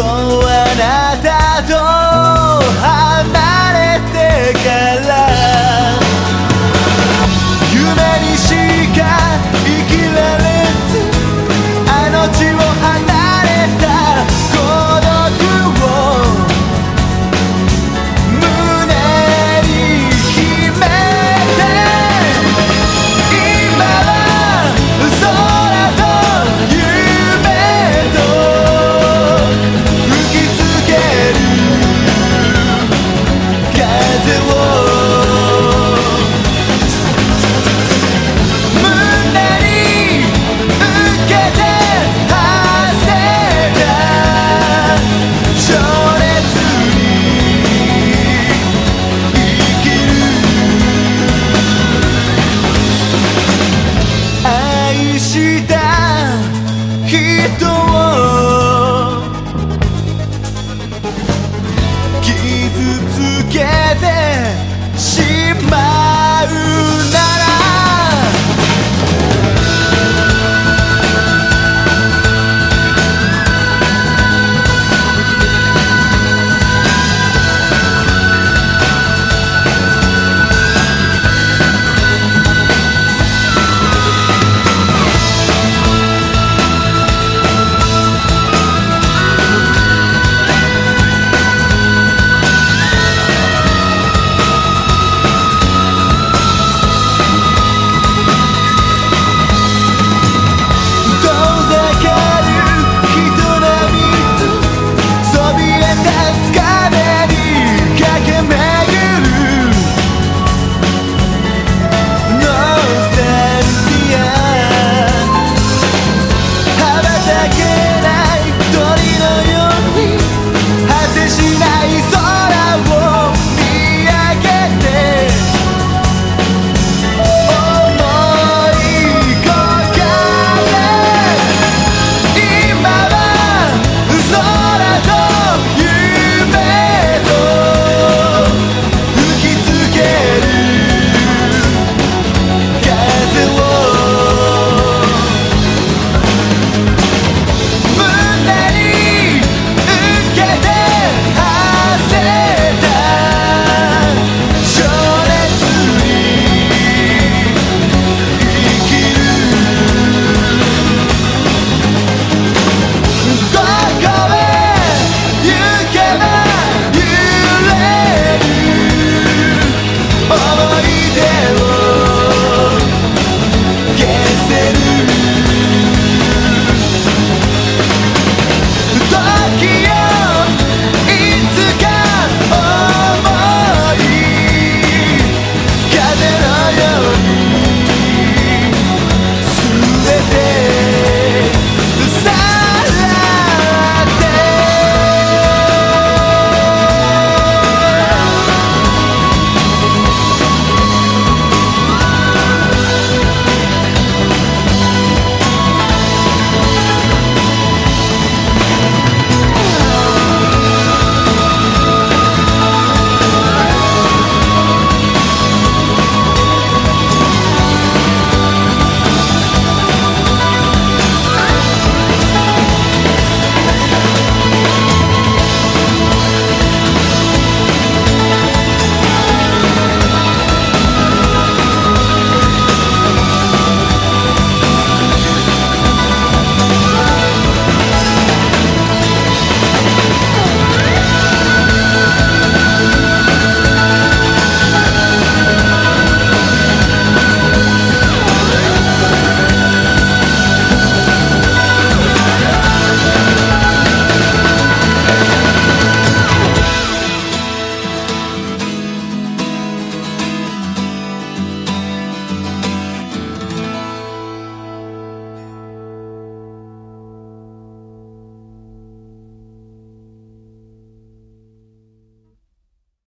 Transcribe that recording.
うあなたと Oh.